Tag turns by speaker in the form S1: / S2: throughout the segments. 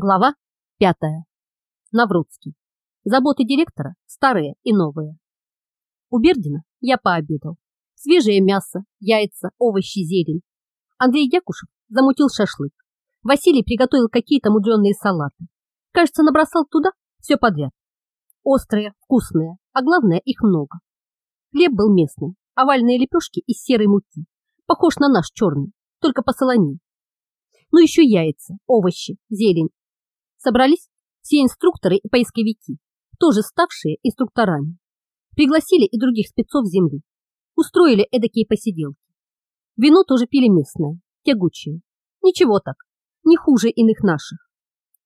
S1: Глава пятая. Наврудский. Заботы директора старые и новые. У Бердина я пообедал. Свежее мясо, яйца, овощи, зелень. Андрей Якушев замутил шашлык. Василий приготовил какие-то мудреные салаты. Кажется, набросал туда все подряд. Острые, вкусные, а главное, их много. Хлеб был местный, овальные лепешки из серой муки. Похож на наш черный, только по солоне. Ну еще яйца, овощи, зелень, собрались все инструкторы и поисковики, тоже ставшие инструкторами. Пригласили и других спецов земли. Устроили эдакие посиделки. Вино тоже пили местное, тягучее. Ничего так, не хуже иных наших.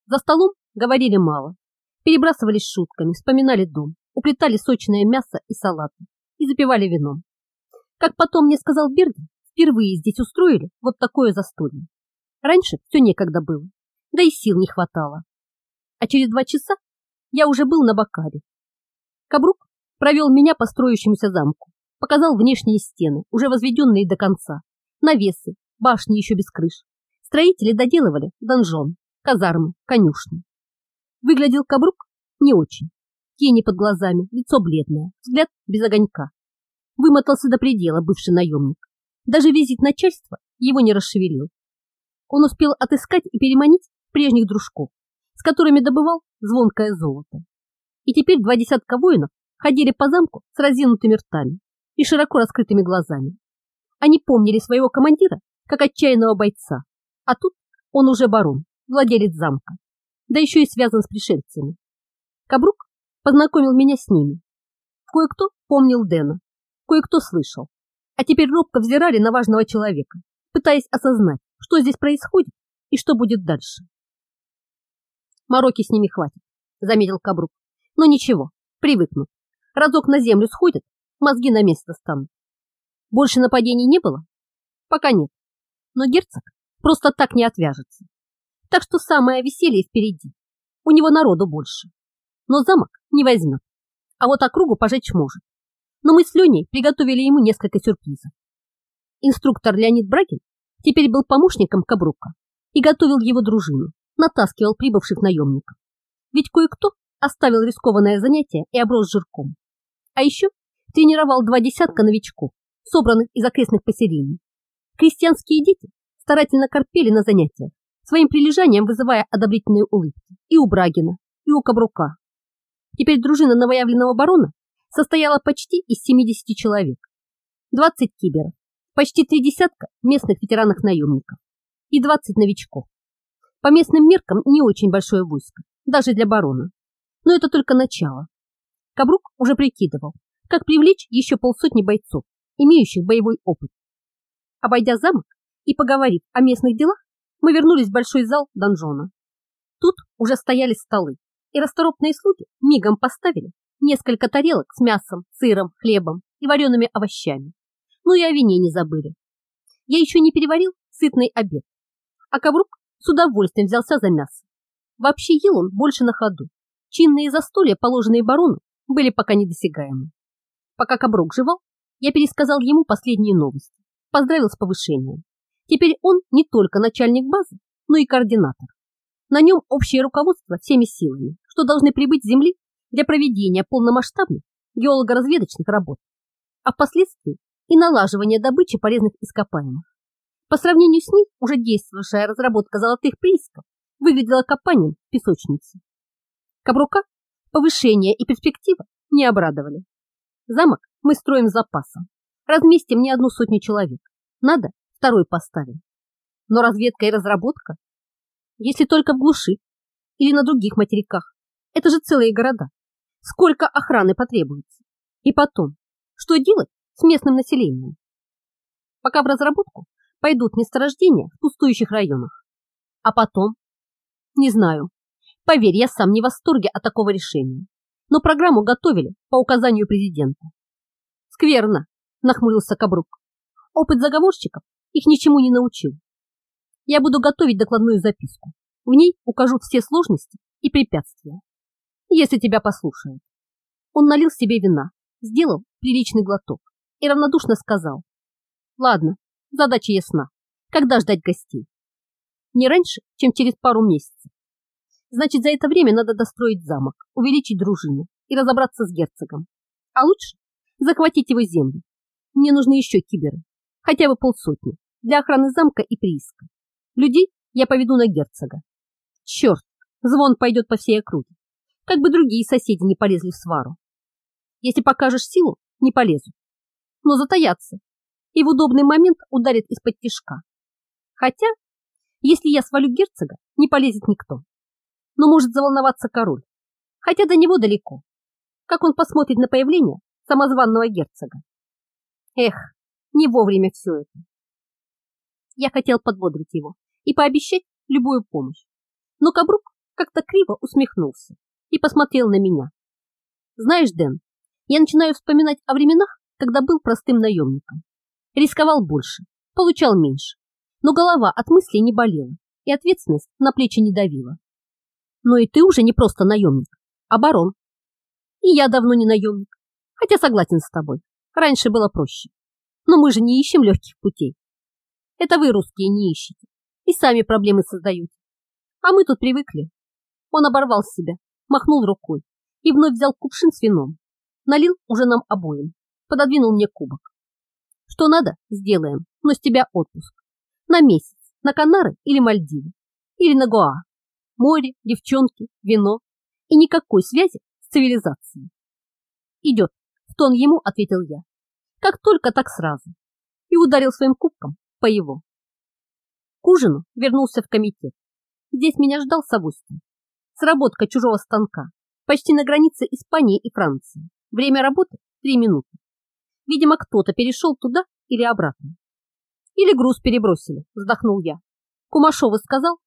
S1: За столом говорили мало. Перебрасывались шутками, вспоминали дом, уплетали сочное мясо и салаты и запивали вином. Как потом мне сказал Берди, впервые здесь устроили вот такое застолье. Раньше все некогда было, да и сил не хватало. А через два часа я уже был на Бакаре. Кабрук провел меня по строящемуся замку, показал внешние стены, уже возведенные до конца, навесы, башни еще без крыш. Строители доделывали донжон, казармы, конюшни. Выглядел Кабрук не очень. Тени под глазами, лицо бледное, взгляд без огонька. Вымотался до предела бывший наемник. Даже визит начальства его не расшевелил. Он успел отыскать и переманить прежних дружков, с которыми добывал звонкое золото. И теперь два десятка воинов ходили по замку с разинутыми ртами и широко раскрытыми глазами. Они помнили своего командира как отчаянного бойца, а тут он уже барон, владелец замка, да еще и связан с пришельцами. Кабрук познакомил меня с ними. Кое-кто помнил Дэна, кое-кто слышал, а теперь робко взирали на важного человека, пытаясь осознать, что здесь происходит и что будет дальше. Мороки с ними хватит, заметил Кабрук. Но ничего, привыкнут. Разок на землю сходят, мозги на место станут. Больше нападений не было? Пока нет. Но герцог просто так не отвяжется. Так что самое веселье впереди. У него народу больше. Но замок не возьмет. А вот округу пожечь может. Но мы с Леней приготовили ему несколько сюрпризов. Инструктор Леонид Брагин теперь был помощником Кабрука и готовил его дружину натаскивал прибывших наемников. Ведь кое-кто оставил рискованное занятие и оброс жирком. А еще тренировал два десятка новичков, собранных из окрестных поселений. Крестьянские дети старательно корпели на занятиях, своим прилежанием вызывая одобрительные улыбки и у Брагина, и у Кабрука. Теперь дружина новоявленного барона состояла почти из 70 человек. 20 киберов, почти три десятка местных ветеранов-наемников и 20 новичков. По местным меркам не очень большое войско, даже для барона. Но это только начало. Кабрук уже прикидывал, как привлечь еще полсотни бойцов, имеющих боевой опыт. Обойдя замок и поговорив о местных делах, мы вернулись в большой зал донжона. Тут уже стояли столы, и расторопные слуги мигом поставили несколько тарелок с мясом, сыром, хлебом и вареными овощами. Ну и о вине не забыли. Я еще не переварил сытный обед, а Кабрук с удовольствием взялся за мясо. Вообще ел он больше на ходу. Чинные застолья, положенные барону, были пока недосягаемы. Пока Каброк жевал, я пересказал ему последние новости, поздравил с повышением. Теперь он не только начальник базы, но и координатор. На нем общее руководство всеми силами, что должны прибыть с Земли для проведения полномасштабных геолого-разведочных работ, а впоследствии и налаживания добычи полезных ископаемых. По сравнению с ней уже действовавшая разработка золотых приисков выглядела копанием песочницы. Кабрука, повышение и перспектива не обрадовали. Замок мы строим с запасом. Разместим не одну сотню человек. Надо, второй поставим. Но разведка и разработка, если только в глуши или на других материках, это же целые города. Сколько охраны потребуется? И потом, что делать с местным населением? Пока в разработку пойдут месторождения в пустующих районах. А потом? Не знаю. Поверь, я сам не в восторге от такого решения. Но программу готовили по указанию президента. Скверно, нахмурился Кабрук. Опыт заговорщиков их ничему не научил. Я буду готовить докладную записку. В ней укажу все сложности и препятствия. Если тебя послушают. Он налил себе вина, сделал приличный глоток и равнодушно сказал. Ладно, Задача ясна. Когда ждать гостей? Не раньше, чем через пару месяцев. Значит, за это время надо достроить замок, увеличить дружину и разобраться с герцогом. А лучше захватить его землю. Мне нужны еще киберы, хотя бы полсотни, для охраны замка и прииска. Людей я поведу на герцога. Черт, звон пойдет по всей округе. Как бы другие соседи не полезли в свару. Если покажешь силу, не полезут. Но затаятся и в удобный момент ударят из-под тишка. Хотя, если я свалю герцога, не полезет никто. Но может заволноваться король, хотя до него далеко. Как он посмотрит на появление самозванного герцога? Эх, не вовремя все это. Я хотел подбодрить его и пообещать любую помощь. Но Кабрук как-то криво усмехнулся и посмотрел на меня. Знаешь, Дэн, я начинаю вспоминать о временах, когда был простым наемником. Рисковал больше, получал меньше, но голова от мыслей не болела и ответственность на плечи не давила. Но и ты уже не просто наемник, а барон. И я давно не наемник, хотя согласен с тобой, раньше было проще. Но мы же не ищем легких путей. Это вы, русские, не ищете и сами проблемы создаете. А мы тут привыкли. Он оборвал себя, махнул рукой и вновь взял кувшин с вином. Налил уже нам обоим, пододвинул мне кубок. Что надо, сделаем, но с тебя отпуск. На месяц, на Канары или Мальдивы, или на Гоа. Море, девчонки, вино и никакой связи с цивилизацией. Идет, в тон ему ответил я. Как только, так сразу. И ударил своим кубком по его. К ужину вернулся в комитет. Здесь меня ждал Савустин. Сработка чужого станка. Почти на границе Испании и Франции. Время работы – три минуты. Видимо, кто-то перешел туда или обратно. Или груз перебросили, вздохнул я. Кумашова сказал.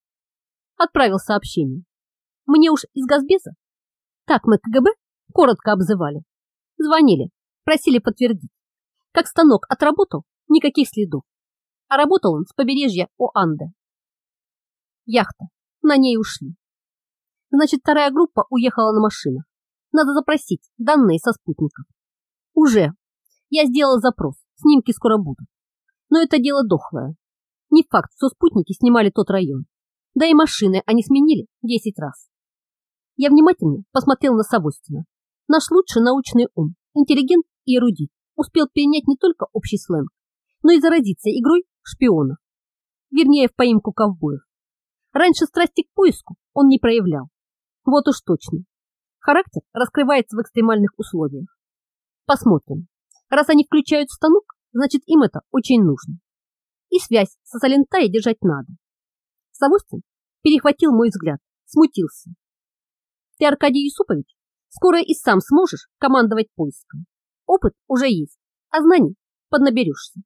S1: Отправил сообщение. Мне уж из Газбеза. Так мы КГБ коротко обзывали. Звонили, просили подтвердить. Как станок отработал, никаких следов а работал он с побережья Оанде. Яхта. На ней ушли. Значит, вторая группа уехала на машинах. Надо запросить данные со спутников. Уже. Я сделал запрос. Снимки скоро будут. Но это дело дохлое. Не факт, что спутники снимали тот район. Да и машины они сменили 10 раз. Я внимательно посмотрел на Савостина. Наш лучший научный ум, интеллигент и эрудит, успел перенять не только общий сленг, но и заразиться игрой шпионов. Вернее, в поимку ковбоев. Раньше страсти к поиску он не проявлял. Вот уж точно. Характер раскрывается в экстремальных условиях. Посмотрим. Раз они включают станок, значит им это очень нужно. И связь со Салентай держать надо. Савостин перехватил мой взгляд, смутился. Ты, Аркадий Юсупович, скоро и сам сможешь командовать поиском. Опыт уже есть, а знаний поднаберешься.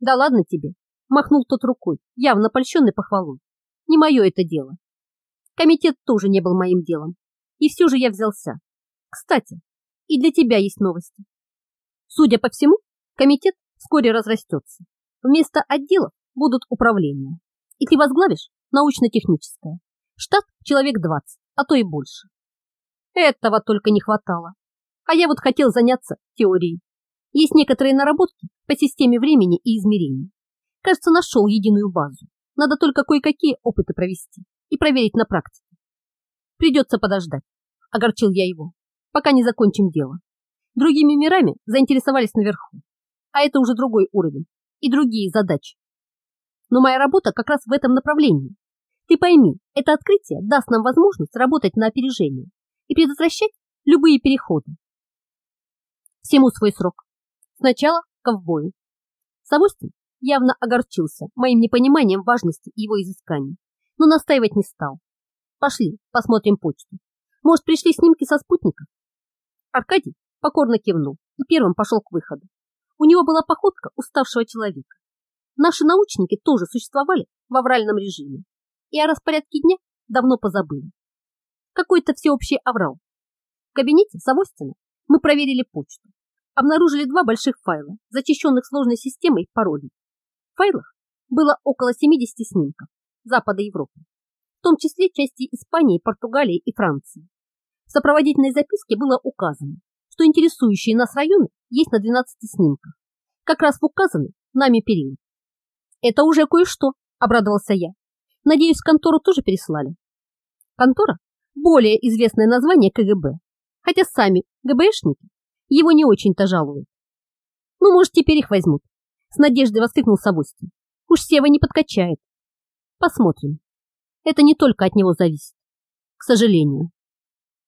S1: Да ладно тебе, махнул тот рукой, явно польщенный похвалой. Не мое это дело. Комитет тоже не был моим делом. И все же я взялся. Кстати, и для тебя есть новости. Судя по всему, комитет вскоре разрастется. Вместо отделов будут управления. И ты возглавишь научно-техническое. Штат человек 20, а то и больше. Этого только не хватало. А я вот хотел заняться теорией. Есть некоторые наработки по системе времени и измерений. Кажется, нашел единую базу. Надо только кое-какие опыты провести и проверить на практике. Придется подождать, огорчил я его, пока не закончим дело. Другими мирами заинтересовались наверху, а это уже другой уровень и другие задачи. Но моя работа как раз в этом направлении. Ты пойми, это открытие даст нам возможность работать на опережение и предотвращать любые переходы. Всему свой срок. Сначала ковбою. Савостин явно огорчился моим непониманием важности его изысканий, но настаивать не стал. Пошли, посмотрим почту. Может, пришли снимки со спутников? Аркадий покорно кивнул и первым пошел к выходу. У него была походка уставшего человека. Наши научники тоже существовали в авральном режиме и о распорядке дня давно позабыли. Какой-то всеобщий аврал. В кабинете Савостина мы проверили почту обнаружили два больших файла, зачищенных сложной системой паролей. В файлах было около 70 снимков Запада Европы, в том числе части Испании, Португалии и Франции. В сопроводительной записке было указано, что интересующие нас районы есть на 12 снимках, как раз в указанный нами период. «Это уже кое-что», – обрадовался я. «Надеюсь, контору тоже переслали?» Контора – более известное название КГБ, хотя сами ГБшники его не очень-то жалуют. Ну, может, теперь их возьмут. С надеждой воскликнул Савостин. Уж Сева не подкачает. Посмотрим. Это не только от него зависит. К сожалению.